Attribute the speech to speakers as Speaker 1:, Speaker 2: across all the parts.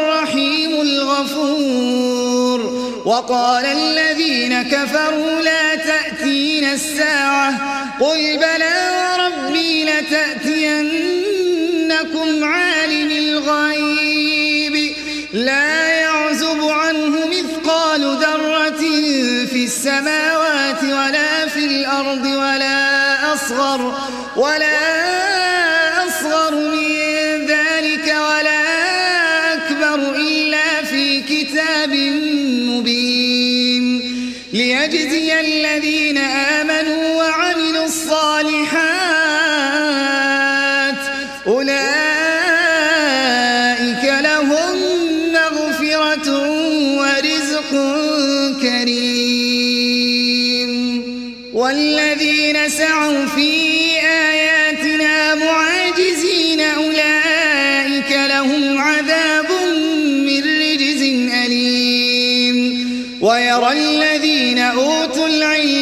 Speaker 1: الرحيم الغفور. وقال الذين كفروا لا تأتين الساعة. قل بلى وربي لتأتينكم عالم الغيب. لا يعزب عنه مثقال ذرة في السماوات ولا في الأرض ولا أصغر ولا أصغر ليجزي الذين آمنوا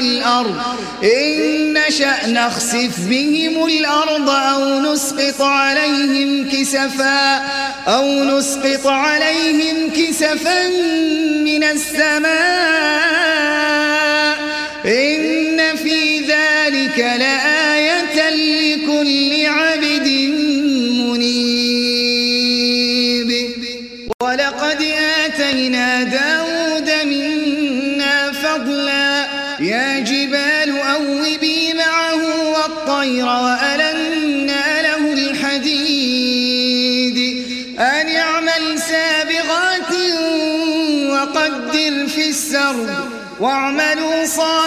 Speaker 1: والأرض. إن نشأ نخسف بهم الأرض أو نسقط عليهم كسفا أو نسقط عليهم كسفا من السماء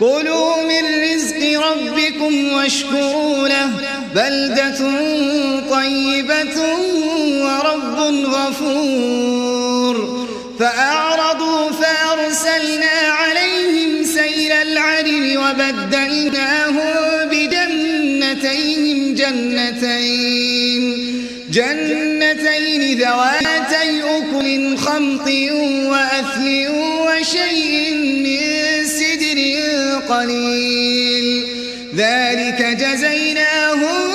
Speaker 1: كلوا من رزق ربكم واشكروا له بلدة طيبة ورب غفور. فأعرضوا فأرسلنا عليهم سيل العرم وبدلناهم بجنتين جنتين. جنتين ذواتي أكل خمط وأثل وشيء من قليل. ذلك جزيناهم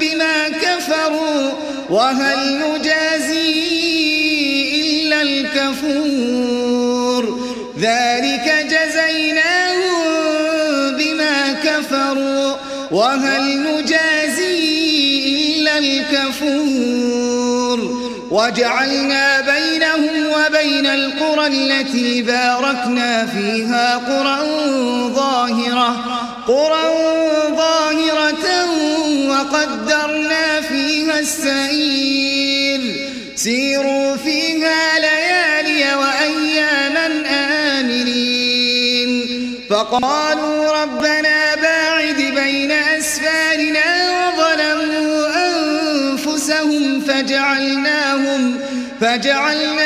Speaker 1: بما كفروا. وهل نجازي إلا الكفور؟ ذلك جزيناهم بما كفروا. وهل نجازي إلا الكفور؟ وجعلنا بينهم وبين القرى التي باركنا فيها قرى ظاهرة قرى ظاهرة وقدرنا فيها السير سيروا فيها ليالي وأياما آمنين. فقالوا ربنا باعد بين أسفارنا وظلموا أنفسهم فجعلناهم فجعلناهم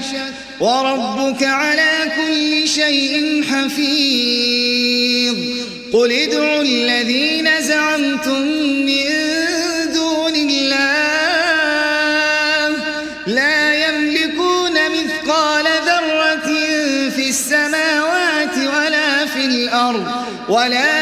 Speaker 1: شك وربك على كل شيء حفيظ. قل ادعوا الذين زعمتم من دون الله لا يملكون مثقال ذرة في السماوات ولا في الأرض ولا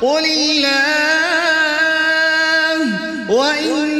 Speaker 1: قل الله وإنا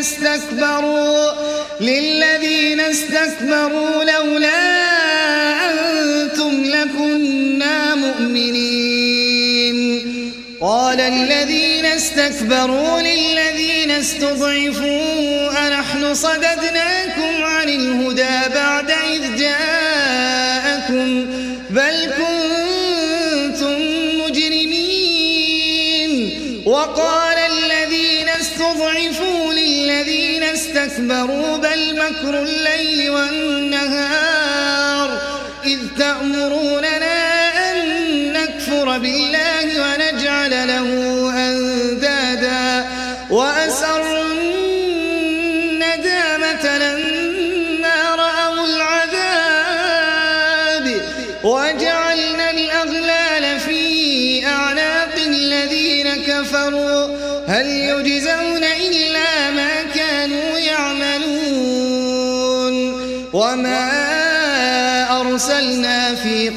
Speaker 1: استكبروا للذين استكبروا لولا أنتم لكنا مؤمنين. قال الذين استكبروا للذين استضعفوا أنحن صددناكم عن استكبروا بل مكر الليل والنهار إذ تأمروننا أن نكفر بالله ونجعل له أندادا وأسروا الندامة لما رأوا العذاب وجعلنا الأغلال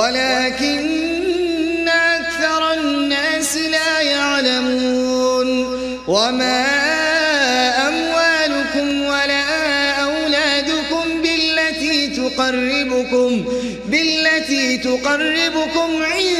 Speaker 1: ولكن أكثر الناس لا يعلمون وما أموالكم ولا أولادكم بالتي تقربكم بالتي تقربكم عندنا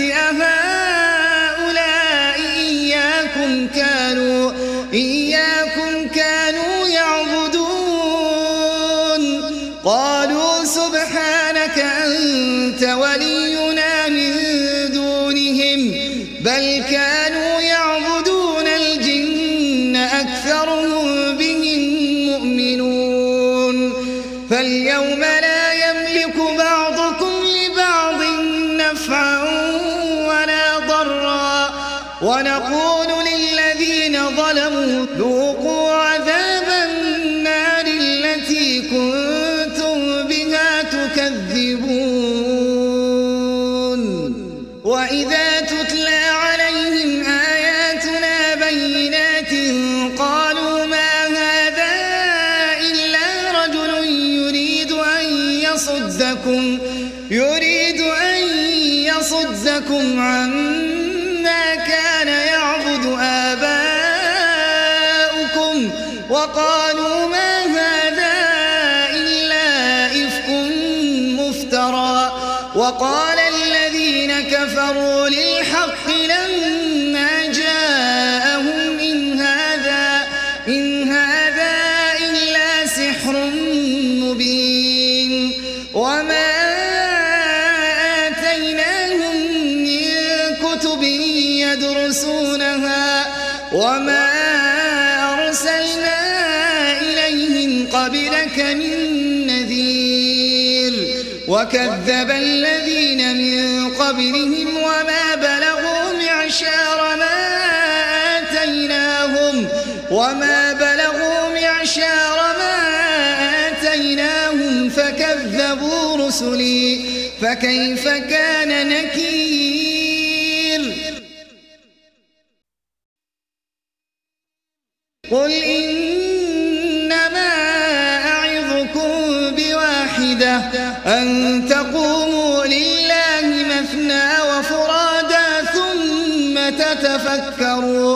Speaker 1: أهؤلاء إياكم كانوا ونقول للذين ظلموا ذوقوا وقالوا ما هذا إلا إفك مفترى. وقال قبلك من نذير وكذب الذين من قبلهم وما بلغوا معشار ما آتيناهم وما بلغوا معشار ما آتيناهم فكذبوا رسلي فكيف كان نكير؟ قل إنما تقوموا لله مثنى وفرادا ثم تتفكروا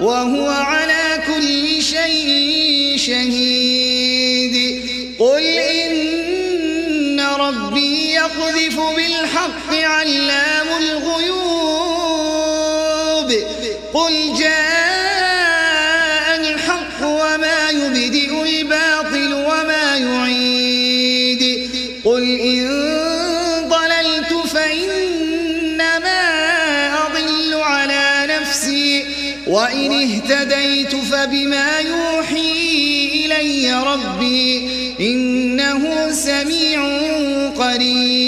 Speaker 1: وهو على كل شيء شهيد. ربي إنه سميع قريب.